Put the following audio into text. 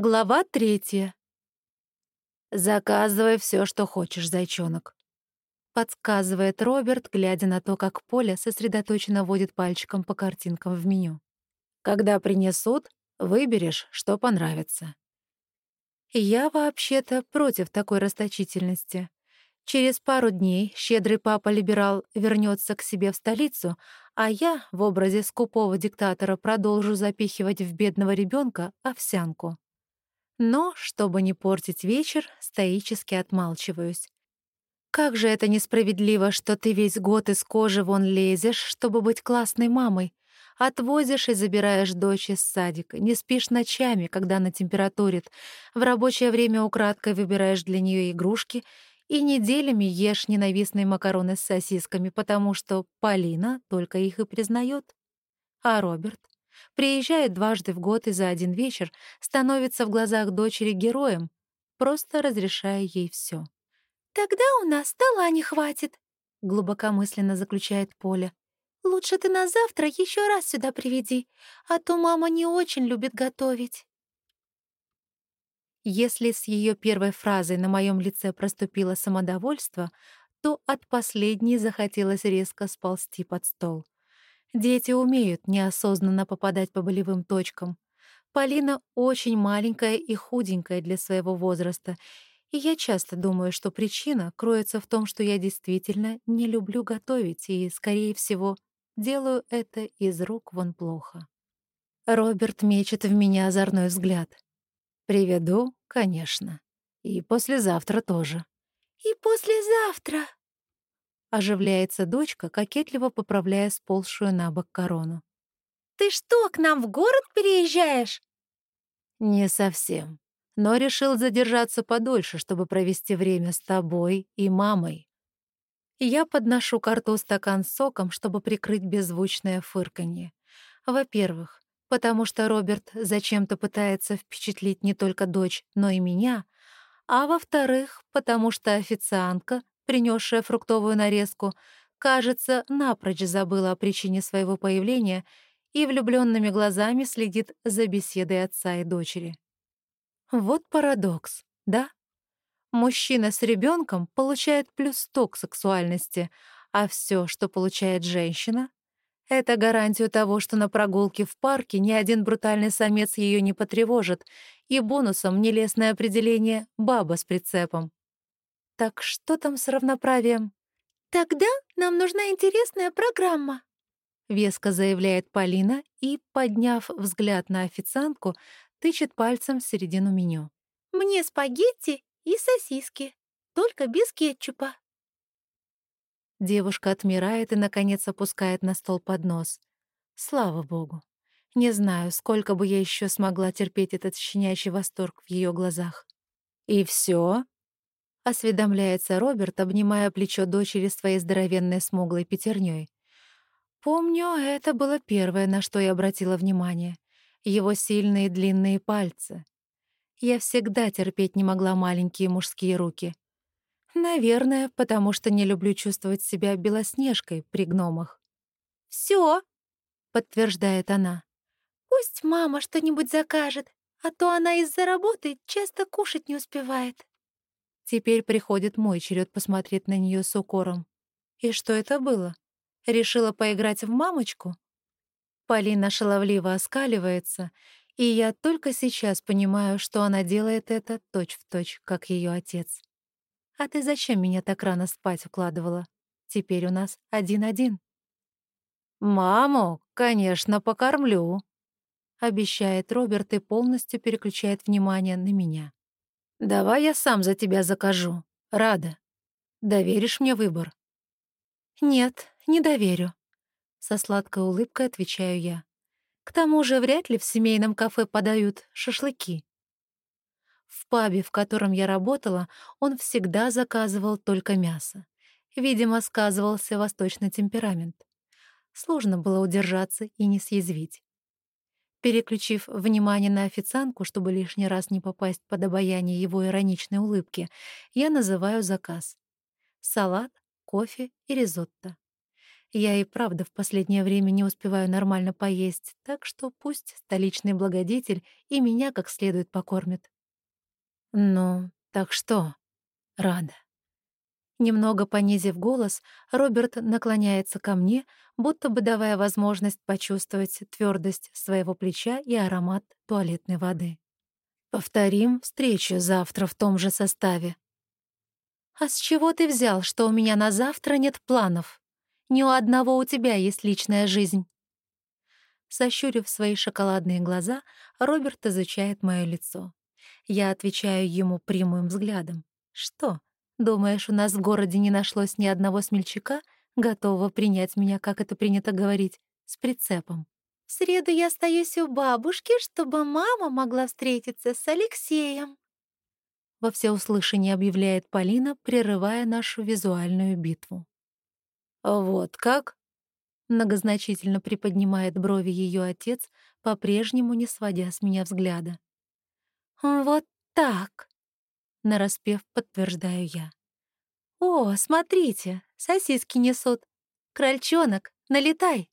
Глава третья. «Заказывай все, что хочешь, зайчонок», — подсказывает Роберт, глядя на то, как Поля сосредоточенно водит пальчиком по картинкам в меню. «Когда принесут, выберешь, что понравится». Я вообще-то против такой расточительности. Через пару дней щедрый папа-либерал вернется к себе в столицу, а я в образе скупого диктатора продолжу запихивать в бедного ребенка овсянку. Но, чтобы не портить вечер, стоически отмалчиваюсь. Как же это несправедливо, что ты весь год из кожи вон лезешь, чтобы быть классной мамой. Отвозишь и забираешь дочь из садика, не спишь ночами, когда она температурит, в рабочее время украдкой выбираешь для нее игрушки и неделями ешь ненавистные макароны с сосисками, потому что Полина только их и признает. А Роберт приезжает дважды в год и за один вечер становится в глазах дочери героем, просто разрешая ей все. «Тогда у нас стола не хватит», — глубокомысленно заключает Поля. «Лучше ты на завтра еще раз сюда приведи, а то мама не очень любит готовить». Если с ее первой фразой на моем лице проступило самодовольство, то от последней захотелось резко сползти под стол. Дети умеют неосознанно попадать по болевым точкам. Полина очень маленькая и худенькая для своего возраста, и я часто думаю, что причина кроется в том, что я действительно не люблю готовить и, скорее всего, делаю это из рук вон плохо. Роберт мечет в меня озорной взгляд. Приведу, конечно. И послезавтра тоже. И послезавтра. Оживляется дочка, кокетливо поправляя сползшую на бок корону. Ты что, к нам в город переезжаешь? Не совсем. Но решил задержаться подольше, чтобы провести время с тобой и мамой. Я подношу карту стакан с соком, чтобы прикрыть беззвучное фырканье. Во-первых, потому что Роберт зачем-то пытается впечатлить не только дочь, но и меня, а во-вторых, потому что официантка, принесшая фруктовую нарезку, кажется, напрочь забыла о причине своего появления и влюбленными глазами следит за беседой отца и дочери. Вот парадокс, да? Мужчина с ребенком получает плюс 100 к сексуальности, а все, что получает женщина, это гарантию того, что на прогулке в парке ни один брутальный самец ее не потревожит, и бонусом нелестное определение «баба с прицепом». Так что там с равноправием? «Тогда нам нужна интересная программа», — веско заявляет Полина и, подняв взгляд на официантку, тычет пальцем в середину меню. «Мне спагетти и сосиски, только без кетчупа». Девушка отмирает и, наконец, опускает на стол поднос. Слава богу. Не знаю, сколько бы я еще смогла терпеть этот щенячий восторг в ее глазах. «И все? Осведомляется Роберт, обнимая плечо дочери своей здоровенной смуглой пятерней. Помню, это было первое, на что я обратила внимание. Его сильные длинные пальцы. Я всегда терпеть не могла маленькие мужские руки — Наверное, потому что не люблю чувствовать себя белоснежкой при гномах. Все, подтверждает она. Пусть мама что-нибудь закажет, а то она из-за работы часто кушать не успевает. Теперь приходит мой черед посмотреть на нее с укором. И что это было? Решила поиграть в мамочку? Полина шаловливо оскаливается, и я только сейчас понимаю, что она делает это точь-в-точь, точь, как ее отец. «А ты зачем меня так рано спать укладывала? Теперь у нас один-один». «Маму, конечно, покормлю», — обещает Роберт и полностью переключает внимание на меня. «Давай я сам за тебя закажу. Рада. Доверишь мне выбор?» «Нет, не доверю», — со сладкой улыбкой отвечаю я. «К тому же вряд ли в семейном кафе подают шашлыки». В пабе, в котором я работала, он всегда заказывал только мясо. Видимо, сказывался восточный темперамент. Сложно было удержаться и не съязвить. Переключив внимание на официантку, чтобы лишний раз не попасть под обаяние его ироничной улыбки, я называю заказ. Салат, кофе и ризотто. Я и правда в последнее время не успеваю нормально поесть, так что пусть столичный благодетель и меня как следует покормит. Ну, так что? Рада. Немного понизив голос, Роберт наклоняется ко мне, будто бы давая возможность почувствовать твердость своего плеча и аромат туалетной воды. Повторим встречу завтра в том же составе. «А с чего ты взял, что у меня на завтра нет планов? Ни у одного у тебя есть личная жизнь». Сощурив свои шоколадные глаза, Роберт изучает мое лицо. Я отвечаю ему прямым взглядом. «Что, думаешь, у нас в городе не нашлось ни одного смельчака, готового принять меня, как это принято говорить, с прицепом?» В среду я остаюсь у бабушки, чтобы мама могла встретиться с Алексеем. Во всеуслышание объявляет Полина, прерывая нашу визуальную битву. «Вот как?» Многозначительно приподнимает брови ее отец, по-прежнему не сводя с меня взгляда. «Вот так!» — нараспев подтверждаю я. «О, смотрите, сосиски несут! Крольчонок, налетай!»